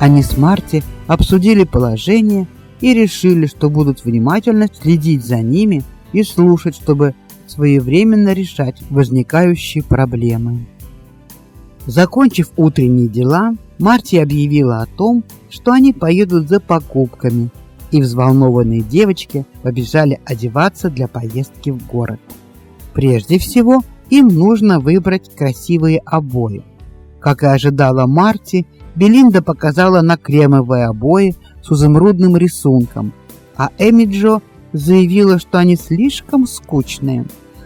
Они с Марти обсудили положение и решили, что будут внимательно следить за ними и слушать, чтобы своевременно решать возникающие проблемы. Закончив утренние дела, Марти объявила о том, что они поедут за покупками, и взволнованные девочки побежали одеваться для поездки в город. Прежде всего, им нужно выбрать красивые обои. Как и ожидала Марти, Белинда показала на кремовые обои с изумрудным рисунком, а Эмиджо заявила, что они слишком скучные.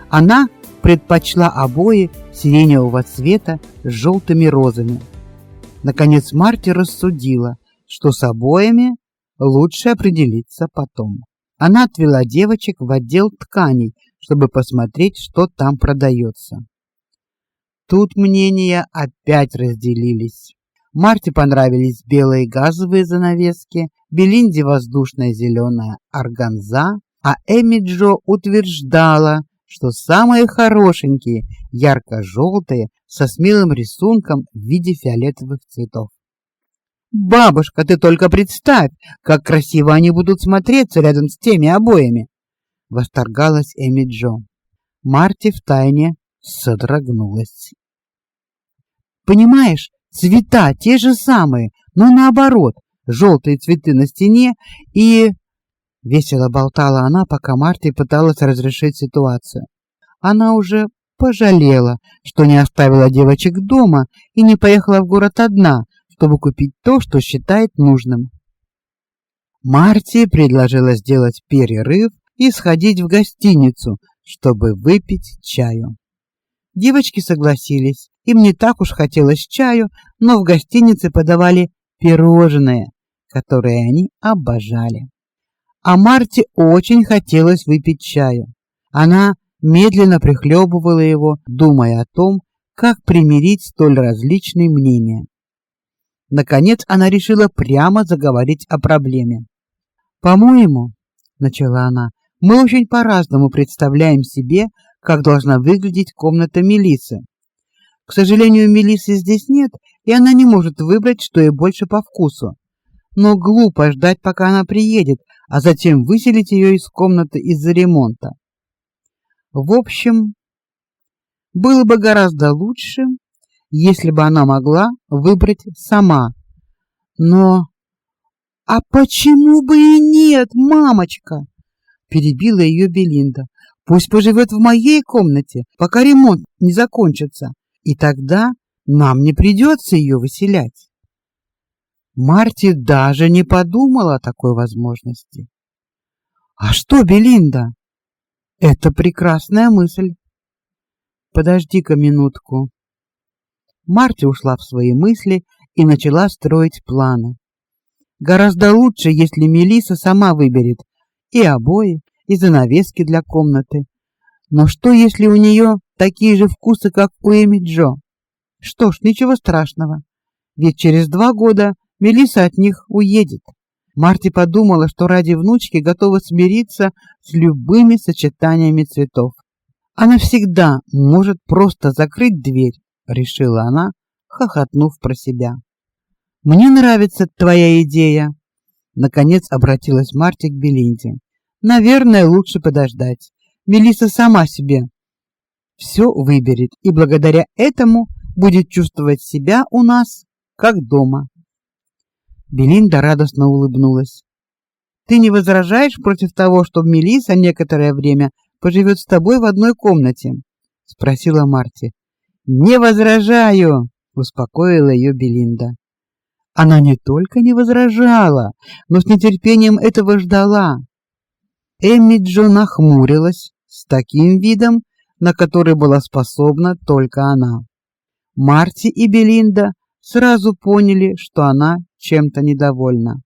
Она предпочла обои сиреневого цвета с желтыми розами. Наконец Марти рассудила, что с обоями лучше определиться потом. Она отвела девочек в отдел тканей, чтобы посмотреть, что там продается. Тут мнения опять разделились. Марте понравились белые газовые занавески, Белинде воздушная зеленая органза, а Эмиджо утверждала, что самые хорошенькие ярко-желтые со смелым рисунком в виде фиолетовых цветов. Бабушка, ты только представь, как красиво они будут смотреться рядом с теми обоями, восторгалась Эмиджо. Марти втайне содрогнулась. Понимаешь, Цвета те же самые, но наоборот. Желтые цветы на стене и весело болтала она, пока Марти пыталась разрешить ситуацию. Она уже пожалела, что не оставила девочек дома и не поехала в город одна, чтобы купить то, что считает нужным. Марти предложила сделать перерыв и сходить в гостиницу, чтобы выпить чаю. Девочки согласились. Им не так уж хотелось чаю, но в гостинице подавали пирожные, которые они обожали. А Марте очень хотелось выпить чаю. Она медленно прихлебывала его, думая о том, как примирить столь различные мнения. Наконец она решила прямо заговорить о проблеме. "По-моему", начала она. "Мы очень по-разному представляем себе как должна выглядеть комната Мелисы. К сожалению, Мелисы здесь нет, и она не может выбрать, что ей больше по вкусу. Но глупо ждать, пока она приедет, а затем выселить ее из комнаты из-за ремонта. В общем, было бы гораздо лучше, если бы она могла выбрать сама. Но а почему бы и нет, мамочка? перебила ее Белинда. Пусть поживет в моей комнате, пока ремонт не закончится, и тогда нам не придется ее выселять. Марти даже не подумала о такой возможности. А что, Белинда? Это прекрасная мысль. Подожди-ка минутку. Марти ушла в свои мысли и начала строить планы. Гораздо лучше, если Мелиса сама выберет и обои, и занавески для комнаты. Но что, если у нее такие же вкусы, как у Эми Джо? Что ж, ничего страшного. Ведь через два года Мелиса от них уедет. Марти подумала, что ради внучки готова смириться с любыми сочетаниями цветов. Она всегда может просто закрыть дверь, решила она, хохотнув про себя. Мне нравится твоя идея, наконец обратилась Марти к Белинде. Наверное, лучше подождать. Мелиса сама себе все выберет и благодаря этому будет чувствовать себя у нас как дома. Белинда радостно улыбнулась. Ты не возражаешь против того, чтобы Мелиса некоторое время поживет с тобой в одной комнате? спросила Марти. Не возражаю, успокоила ее Белинда. Она не только не возражала, но с нетерпением этого ждала. Эмми Джо нахмурилась с таким видом, на который была способна только она. Марти и Белинда сразу поняли, что она чем-то недовольна.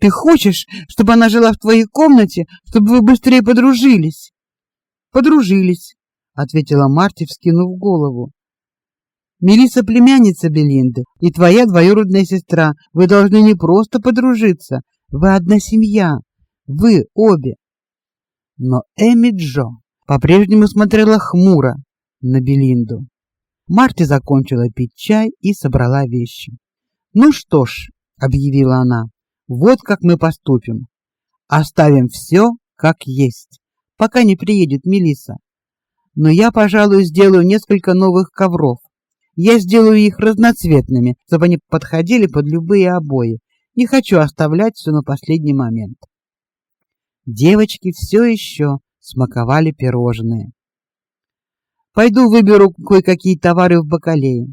Ты хочешь, чтобы она жила в твоей комнате, чтобы вы быстрее подружились? Подружились, ответила Марти, вскинув голову. Мелиса племянница Белинды и твоя двоюродная сестра. Вы должны не просто подружиться, вы одна семья. Вы обе. Но Эми Джо по-прежнему смотрела хмуро на Белинду. Марти закончила пить чай и собрала вещи. "Ну что ж", объявила она. "Вот как мы поступим. Оставим все как есть, пока не приедет Мелиса. Но я, пожалуй, сделаю несколько новых ковров. Я сделаю их разноцветными, чтобы они подходили под любые обои. Не хочу оставлять все на последний момент". Девочки все еще смаковали пирожные. Пойду выберу кое-какие товары в бакалее,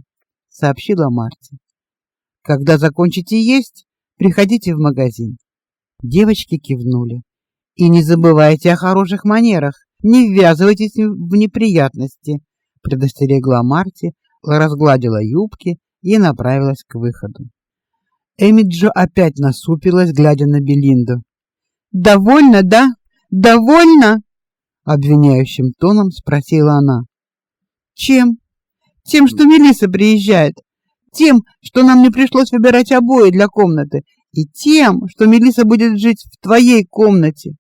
сообщила Марти. Когда закончите есть, приходите в магазин. Девочки кивнули. И не забывайте о хороших манерах. Не ввязывайтесь в неприятности, предостерегла Марти, разгладила юбки и направилась к выходу. Эмиджо опять насупилась, глядя на Белинду. "Довольно, да? Довольно?" Обвиняющим тоном спросила она. Чем? Тем, что Мелиса приезжает. Тем, что нам не пришлось выбирать обои для комнаты, и тем, что Мелиса будет жить в твоей комнате.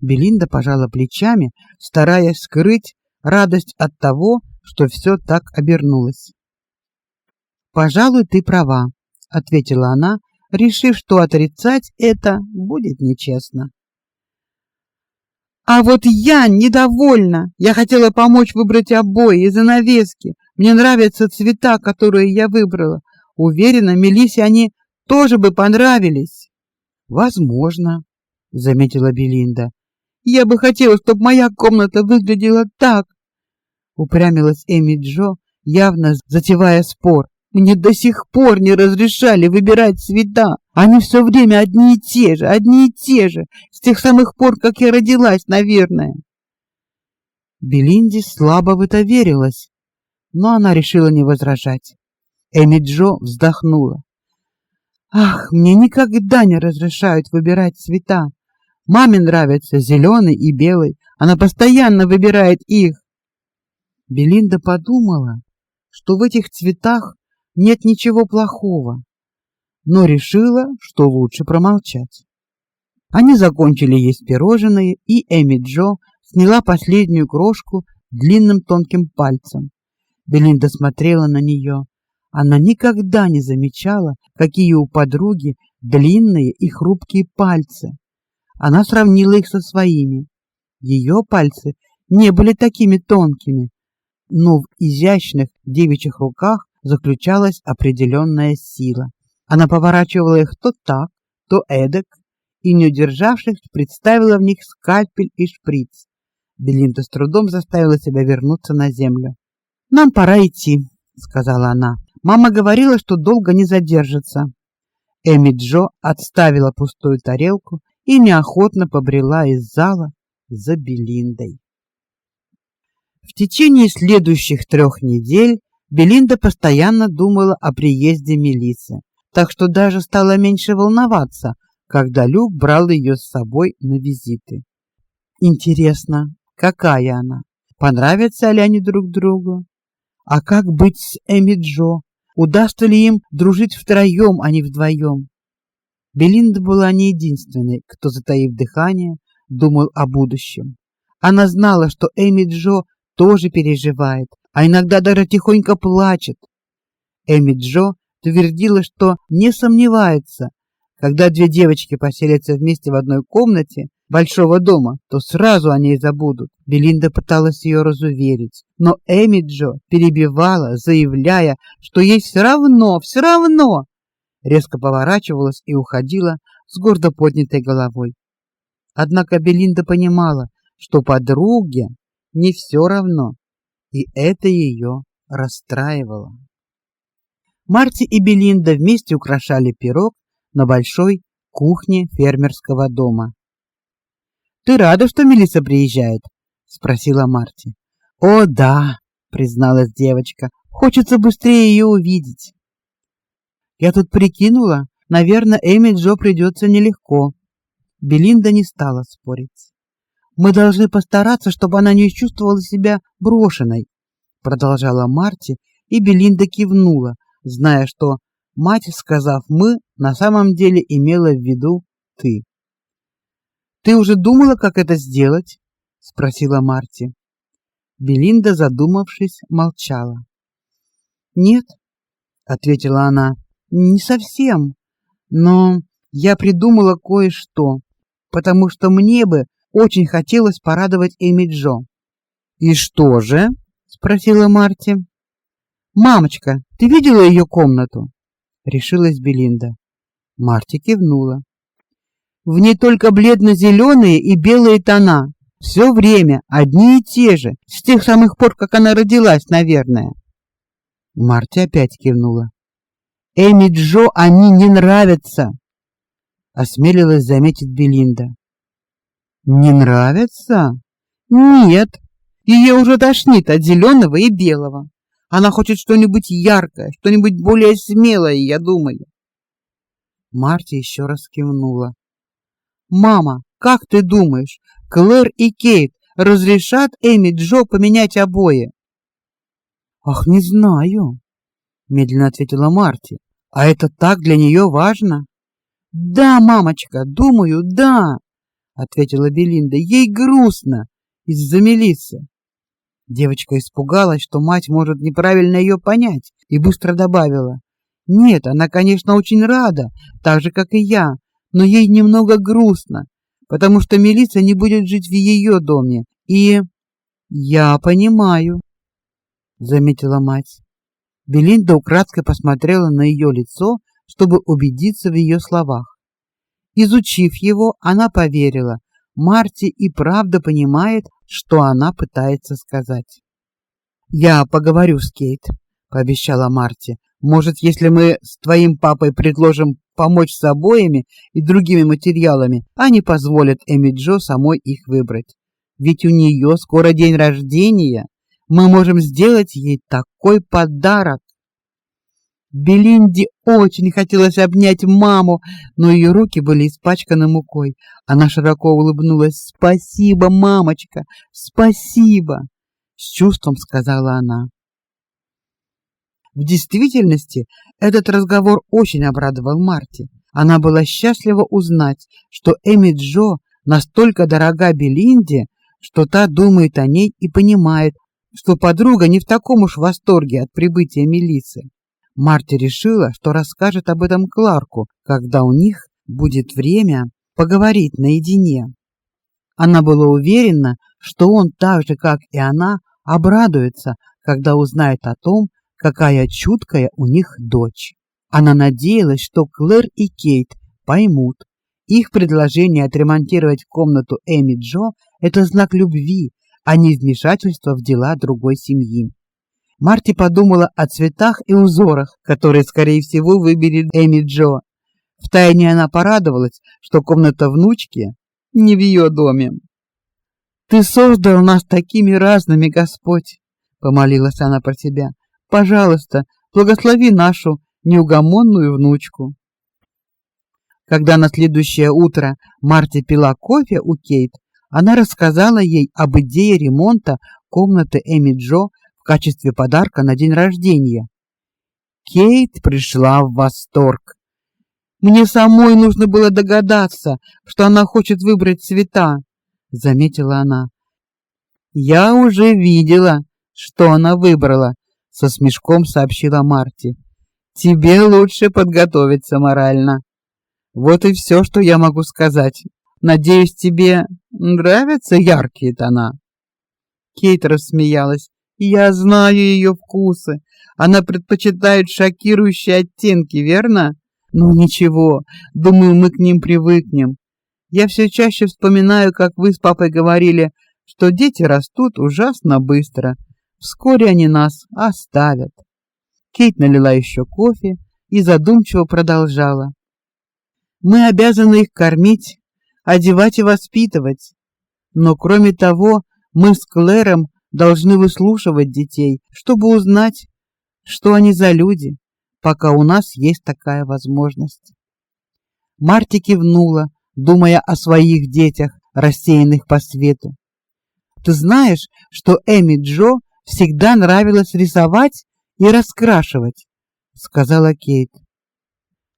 Белинда пожала плечами, стараясь скрыть радость от того, что все так обернулось. Пожалуй, ты права, ответила она, решив, что отрицать это будет нечестно. А вот я недовольна. Я хотела помочь выбрать обои и занавески. Мне нравятся цвета, которые я выбрала. Уверена, Мелисе они тоже бы понравились. Возможно, заметила Белинда. Я бы хотела, чтобы моя комната выглядела так. Упрямилась Эми Джо, явно затевая спор. Мне до сих пор не разрешали выбирать цвета. Они все время одни и те же, одни и те же, с тех самых пор, как я родилась, наверное. Белинди слабо в это верилась, но она решила не возражать. Эми Джо вздохнула. Ах, мне никогда не разрешают выбирать цвета. Маме нравятся зеленый и белый, она постоянно выбирает их. Белинда подумала, что в этих цветах нет ничего плохого, но решила, что лучше промолчать. Они закончили есть пирожные, и Эми Джо сняла последнюю крошку длинным тонким пальцем. Белинда смотрела на нее. Она никогда не замечала, какие у подруги длинные и хрупкие пальцы. Она сравнила их со своими. Ее пальцы не были такими тонкими, но в изящных девичьих руках заключалась определенная сила. Она поворачивала их то так, то эдак, и, не удержавшись, представила в них скальпель и шприц. Белинда с трудом заставила себя вернуться на землю. «Нам пора идти», — сказала она. «Мама говорила, что долго не задержится». Эми Джо отставила пустую тарелку и неохотно побрела из зала за Белиндой. В течение следующих трех недель Белинда постоянно думала о приезде Мелисы, так что даже стала меньше волноваться, когда Люк брал ее с собой на визиты. Интересно, какая она? Понравятся ли они друг другу? А как быть с Эми Джо? Удастся ли им дружить втроем, а не вдвоем? Белинда была не единственной, кто, затаив дыхание, думал о будущем. Она знала, что Эми Джо тоже переживает, а иногда даже тихонько плачет. Эми Джо твердила, что не сомневается, когда две девочки поселятся вместе в одной комнате большого дома, то сразу о ней забудут. Белинда пыталась ее разуверить, но Эми Джо перебивала, заявляя, что ей все равно, все равно. Резко поворачивалась и уходила с гордо поднятой головой. Однако Белинда понимала, что подруге не все равно и это ее расстраивало. Марти и Белинда вместе украшали пирог на большой кухне фермерского дома. Ты рада, что Мелиса приезжает? спросила Марти. О, да, призналась девочка. Хочется быстрее ее увидеть. Я тут прикинула, наверное, Эми Джо придется нелегко. Белинда не стала спорить. Мы должны постараться, чтобы она не чувствовала себя брошенной, продолжала Марти, и Белинда кивнула, зная, что мать, сказав мы, на самом деле имела в виду ты. Ты уже думала, как это сделать? спросила Марти. Белинда, задумавшись, молчала. Нет, ответила она. Не совсем, но я придумала кое-что, потому что мне бы очень хотелось порадовать Эми Джо. И что же? спросила Марти. Мамочка, ты видела ее комнату? решилась Белинда. Марти кивнула. В ней только бледно-зеленые и белые тона. Все время одни и те же, с тех самых пор, как она родилась, наверное. Марти опять кивнула. Эми Джо они не нравятся, осмелилась заметить Белинда. Не нравятся? Нет. Ее уже тошнит от зеленого и белого. Она хочет что-нибудь яркое, что-нибудь более смелое, я думаю. Марти еще раз кивнула. Мама, как ты думаешь, Клэр и Кейт разрешат Эми Джо поменять обои? Ах, не знаю, медленно ответила Марти. А это так для нее важно? Да, мамочка, думаю, да, ответила Белинда. Ей грустно из-за Мелиссы. Девочка испугалась, что мать может неправильно ее понять, и быстро добавила: "Нет, она, конечно, очень рада, так же как и я, но ей немного грустно, потому что Мелисса не будет жить в ее доме. И я понимаю", заметила мать. Белинда украдкой посмотрела на ее лицо, чтобы убедиться в ее словах. Изучив его, она поверила. Марти и правда понимает, что она пытается сказать. Я поговорю с Кейт, пообещала Марти. Может, если мы с твоим папой предложим помочь с обоями и другими материалами, они позволят Эми Джо самой их выбрать. Ведь у нее скоро день рождения мы можем сделать ей такой подарок. Белинде очень хотелось обнять маму, но ее руки были испачканы мукой. Она широко улыбнулась. "Спасибо, мамочка, спасибо", с чувством сказала она. В действительности, этот разговор очень обрадовал Марти. Она была счастлива узнать, что Эми Джо настолько дорога Белинде, что та думает о ней и понимает, что подруга не в таком уж восторге от прибытия Мелисы. Марти решила, что расскажет об этом Кларку, когда у них будет время поговорить наедине. Она была уверена, что он так же, как и она, обрадуется, когда узнает о том, какая чуткая у них дочь. Она надеялась, что Клэр и Кейт поймут. Их предложение отремонтировать комнату Эми Джо это знак любви, а не вмешательство в дела другой семьи. Марти подумала о цветах и узорах, которые, скорее всего, выберет Эми Джо. Втайне она порадовалась, что комната внучки не в ее доме. Ты создал нас такими разными, Господь, помолилась она про себя. Пожалуйста, благослови нашу неугомонную внучку. Когда на следующее утро Марти пила кофе у Кейт, она рассказала ей об идее ремонта комнаты Эми Джо качестве подарка на день рождения. Кейт пришла в восторг. Мне самой нужно было догадаться, что она хочет выбрать цвета, заметила она. Я уже видела, что она выбрала, со смешком сообщила Марти. Тебе лучше подготовиться морально. Вот и все, что я могу сказать. Надеюсь, тебе нравятся яркие тона. Кейт рассмеялась. Я знаю ее вкусы. Она предпочитает шокирующие оттенки, верно? Ну ничего, думаю, мы к ним привыкнем. Я все чаще вспоминаю, как вы с папой говорили, что дети растут ужасно быстро. Вскоре они нас оставят. Кейт налила еще кофе и задумчиво продолжала. Мы обязаны их кормить, одевать и воспитывать. Но кроме того, мы с Клэром должны выслушивать детей, чтобы узнать, что они за люди, пока у нас есть такая возможность. Марти кивнула, думая о своих детях, рассеянных по свету. Ты знаешь, что Эми Джо всегда нравилось рисовать и раскрашивать, сказала Кейт.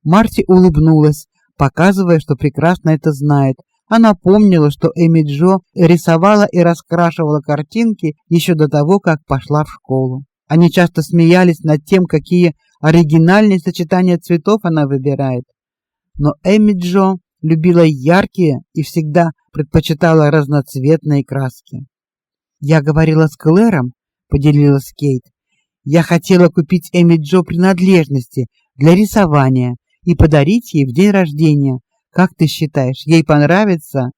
Марти улыбнулась, показывая, что прекрасно это знает. Она помнила, что Эми Джо рисовала и раскрашивала картинки еще до того, как пошла в школу. Они часто смеялись над тем, какие оригинальные сочетания цветов она выбирает. Но Эми Джо любила яркие и всегда предпочитала разноцветные краски. Я говорила с Клэром, поделилась Кейт. Я хотела купить Эми Джо принадлежности для рисования и подарить ей в день рождения. Как ты считаешь, ей понравится?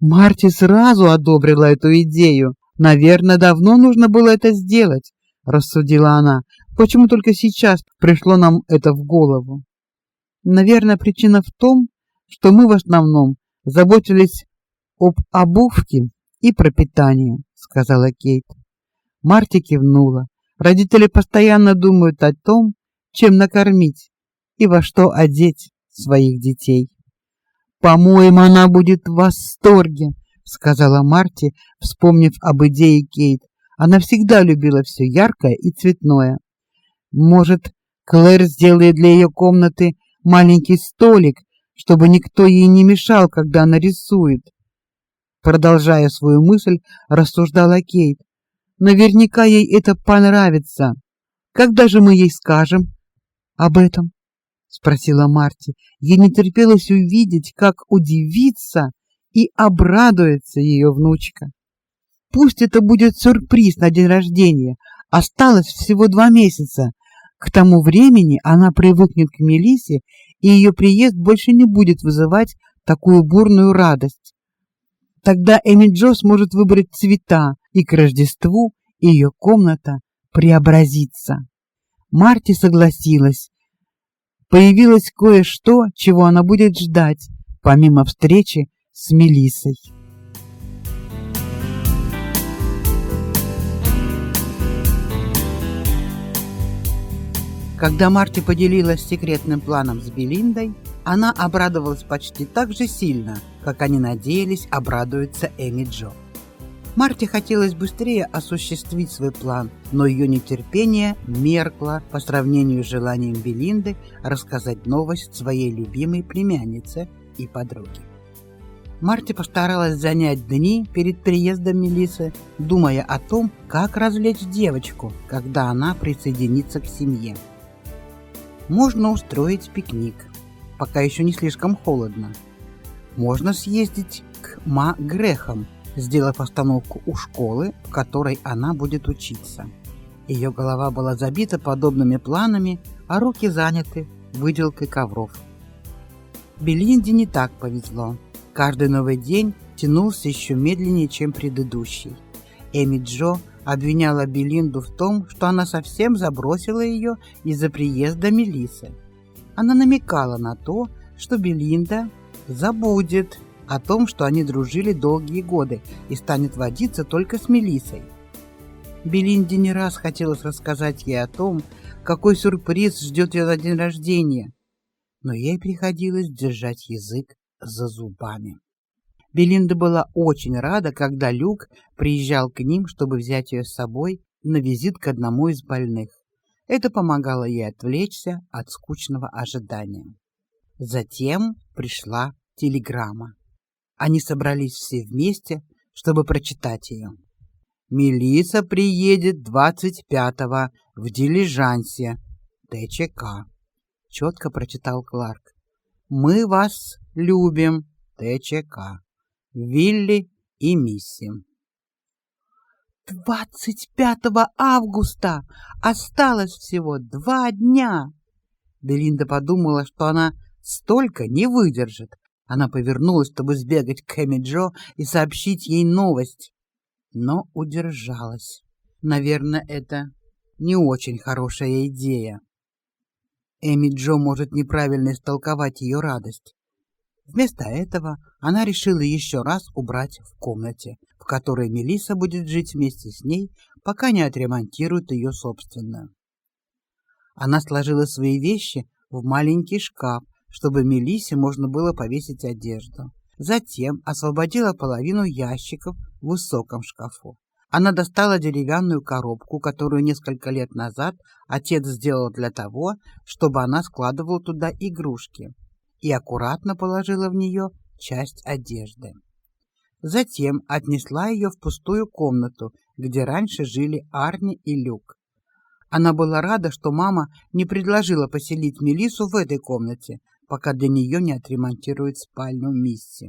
Марти сразу одобрила эту идею. Наверное, давно нужно было это сделать, рассудила она. Почему только сейчас пришло нам это в голову? Наверное, причина в том, что мы в основном заботились об обувке и пропитании, сказала Кейт. Марти кивнула. Родители постоянно думают о том, чем накормить и во что одеть своих детей. По-моему, она будет в восторге, сказала Марти, вспомнив об идее Кейт. Она всегда любила все яркое и цветное. Может, Клэр сделает для ее комнаты маленький столик, чтобы никто ей не мешал, когда она рисует. Продолжая свою мысль, рассуждала Кейт. Наверняка ей это понравится. Когда же мы ей скажем об этом? Спросила Марти. Ей не терпелось увидеть, как удивится и обрадуется ее внучка. Пусть это будет сюрприз на день рождения. Осталось всего два месяца. К тому времени она привыкнет к Мелисе, и ее приезд больше не будет вызывать такую бурную радость. Тогда Эми Джо сможет выбрать цвета, и к Рождеству ее комната преобразится. Марти согласилась. Появилось кое-что, чего она будет ждать, помимо встречи с Мелиссой. Когда Марти поделилась секретным планом с Белиндой, она обрадовалась почти так же сильно, как они надеялись обрадуется Эми Джо. Марте хотелось быстрее осуществить свой план, но ее нетерпение меркло по сравнению с желанием Белинды рассказать новость своей любимой племяннице и подруге. Марте постаралась занять дни перед приездом Мелисы, думая о том, как развлечь девочку, когда она присоединится к семье. Можно устроить пикник, пока еще не слишком холодно. Можно съездить к Ма Грехам, сделав остановку у школы, в которой она будет учиться. Ее голова была забита подобными планами, а руки заняты выделкой ковров. Белинде не так повезло. Каждый новый день тянулся еще медленнее, чем предыдущий. Эми Джо обвиняла Белинду в том, что она совсем забросила ее из-за приезда Мелисы. Она намекала на то, что Белинда забудет о том, что они дружили долгие годы и станет водиться только с Мелисой. Белинде не раз хотелось рассказать ей о том, какой сюрприз ждет ее на день рождения, но ей приходилось держать язык за зубами. Белинда была очень рада, когда Люк приезжал к ним, чтобы взять ее с собой на визит к одному из больных. Это помогало ей отвлечься от скучного ожидания. Затем пришла телеграмма. Они собрались все вместе, чтобы прочитать ее. Мелиса приедет 25-го в дилижансе ТЧК. Четко прочитал Кларк. Мы вас любим, ТЧК. Вилли и Мисси. 25 августа осталось всего два дня. Белинда подумала, что она столько не выдержит. Она повернулась, чтобы сбегать к Эми Джо и сообщить ей новость, но удержалась. Наверное, это не очень хорошая идея. Эми Джо может неправильно истолковать ее радость. Вместо этого она решила еще раз убрать в комнате, в которой Мелиса будет жить вместе с ней, пока не отремонтирует ее собственную. Она сложила свои вещи в маленький шкаф, чтобы Мелисе можно было повесить одежду. Затем освободила половину ящиков в высоком шкафу. Она достала деревянную коробку, которую несколько лет назад отец сделал для того, чтобы она складывала туда игрушки, и аккуратно положила в нее часть одежды. Затем отнесла ее в пустую комнату, где раньше жили Арни и Люк. Она была рада, что мама не предложила поселить Мелису в этой комнате, пока для нее не отремонтируют спальню Мисси.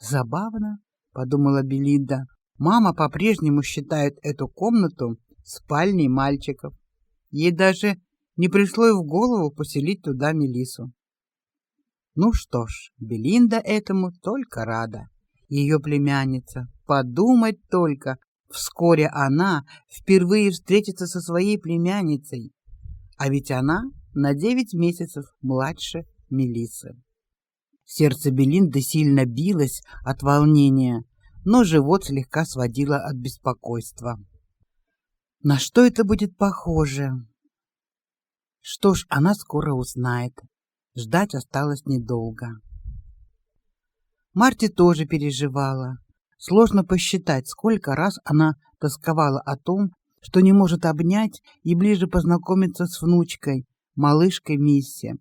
Забавно, подумала Белинда. Мама по-прежнему считает эту комнату спальней мальчиков. Ей даже не пришло в голову поселить туда Мелису. Ну что ж, Белинда этому только рада ее племянница. Подумать только, вскоре она впервые встретится со своей племянницей. А ведь она на девять месяцев младше Мелисы. Сердце Белинды сильно билось от волнения, но живот слегка сводило от беспокойства. На что это будет похоже? Что ж, она скоро узнает. Ждать осталось недолго. Марти тоже переживала. Сложно посчитать, сколько раз она тосковала о том, что не может обнять и ближе познакомиться с внучкой, малышкой Мисси.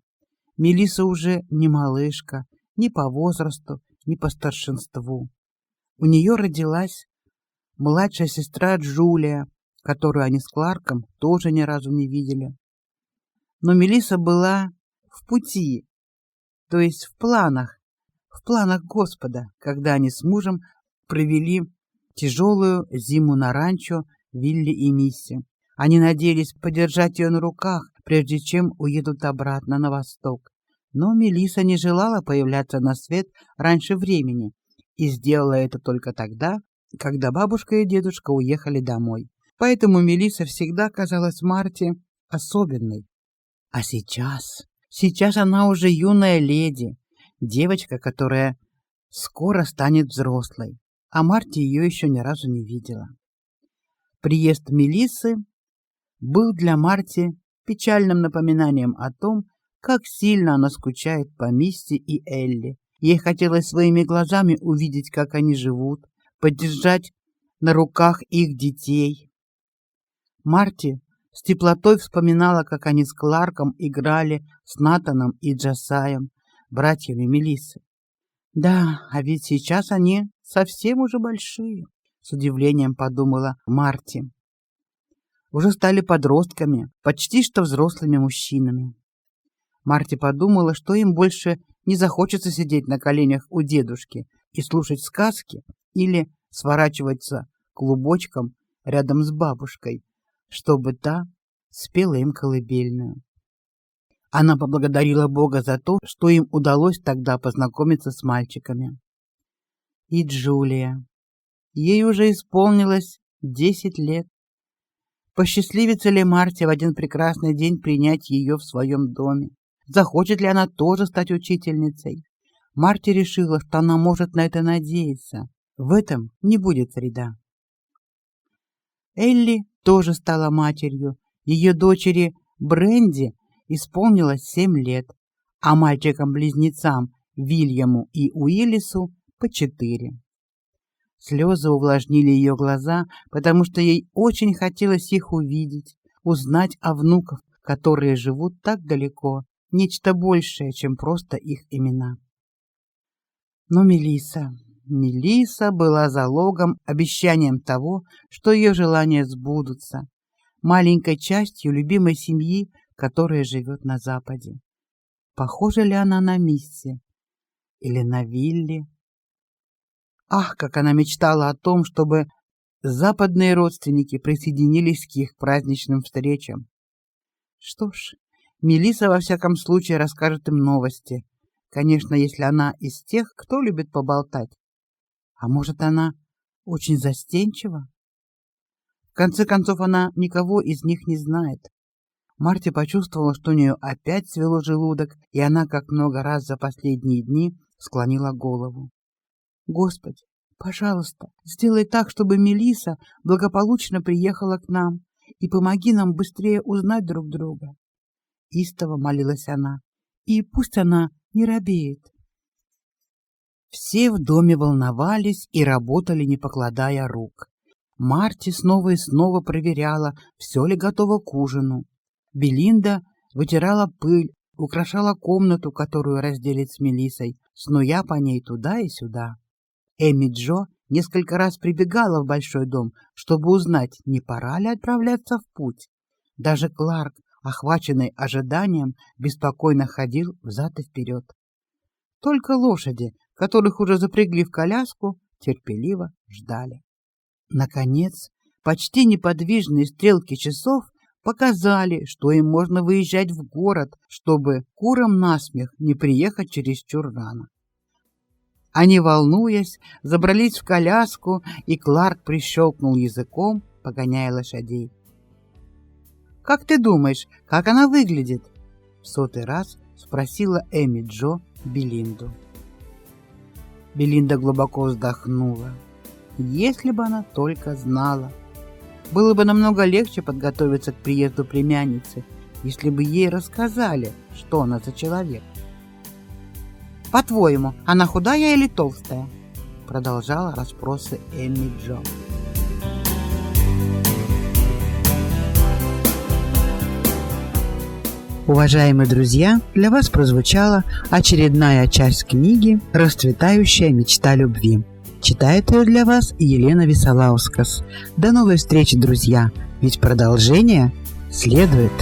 Мелиса уже не малышка, ни по возрасту, ни по старшинству. У нее родилась младшая сестра Джулия, которую они с Кларком тоже ни разу не видели. Но Мелиса была в пути, то есть в планах в планах Господа, когда они с мужем провели тяжелую зиму на ранчо Вилли и Мисси. Они надеялись подержать ее на руках, прежде чем уедут обратно на восток. Но Мелиса не желала появляться на свет раньше времени и сделала это только тогда, когда бабушка и дедушка уехали домой. Поэтому Мелиса всегда казалась Марте особенной. А сейчас, сейчас она уже юная леди, девочка, которая скоро станет взрослой, а Марти ее еще ни разу не видела. Приезд Мелисы был для Марти печальным напоминанием о том, как сильно она скучает по Мисти и Элли. Ей хотелось своими глазами увидеть, как они живут, поддержать на руках их детей. Марти с теплотой вспоминала, как они с Кларком играли с Натаном и Джасаем, братьями Мелиссы. Да, а ведь сейчас они совсем уже большие, с удивлением подумала Марти. Уже стали подростками, почти что взрослыми мужчинами. Марти подумала, что им больше не захочется сидеть на коленях у дедушки и слушать сказки или сворачиваться клубочком рядом с бабушкой, чтобы та спела им колыбельную. Она поблагодарила Бога за то, что им удалось тогда познакомиться с мальчиками. И Джулия. Ей уже исполнилось десять лет. Посчастливится ли Марте в один прекрасный день принять ее в своем доме? Захочет ли она тоже стать учительницей? Марти решила, что она может на это надеяться. В этом не будет вреда. Элли тоже стала матерью. Ее дочери Бренди исполнилось семь лет, а мальчикам-близнецам Вильяму и Уиллису по четыре. Слезы увлажнили ее глаза, потому что ей очень хотелось их увидеть, узнать о внуках, которые живут так далеко, нечто большее, чем просто их имена. Но Мелиса, Мелиса была залогом, обещанием того, что ее желания сбудутся, маленькой частью любимой семьи, которая живет на западе. Похожа ли она на Мисси или на Вилли? Ах, как она мечтала о том, чтобы западные родственники присоединились к их праздничным встречам. Что ж, Мелиса во всяком случае расскажет им новости. Конечно, если она из тех, кто любит поболтать. А может, она очень застенчива? В конце концов, она никого из них не знает. Марти почувствовала, что у нее опять свело желудок, и она, как много раз за последние дни, склонила голову. Господи, пожалуйста, сделай так, чтобы Мелиса благополучно приехала к нам, и помоги нам быстрее узнать друг друга. Истово молилась она. и пусть она не робеет. Все в доме волновались и работали, не покладая рук. Марти снова и снова проверяла, все ли готово к ужину. Белинда вытирала пыль, украшала комнату, которую разделит с Мелисой, снуя по ней туда и сюда. Эми Джо несколько раз прибегала в большой дом, чтобы узнать, не пора ли отправляться в путь. Даже Кларк, охваченный ожиданием, беспокойно ходил взад и вперед. Только лошади, которых уже запрягли в коляску, терпеливо ждали. Наконец, почти неподвижные стрелки часов показали, что им можно выезжать в город, чтобы курам насмех не приехать чересчур рано. Они, волнуясь, забрались в коляску, и Кларк прищелкнул языком, погоняя лошадей. «Как ты думаешь, как она выглядит?» — в сотый раз спросила Эми Джо Белинду. Белинда глубоко вздохнула. Если бы она только знала. Было бы намного легче подготовиться к приезду племянницы, если бы ей рассказали, что она за человек. По-твоему, она худая или толстая? Продолжала расспросы Эмми Джо. Уважаемые друзья, для вас прозвучала очередная часть книги «Расцветающая мечта любви». Читает ее для вас Елена Висолаускас. До новой встречи, друзья, ведь продолжение следует.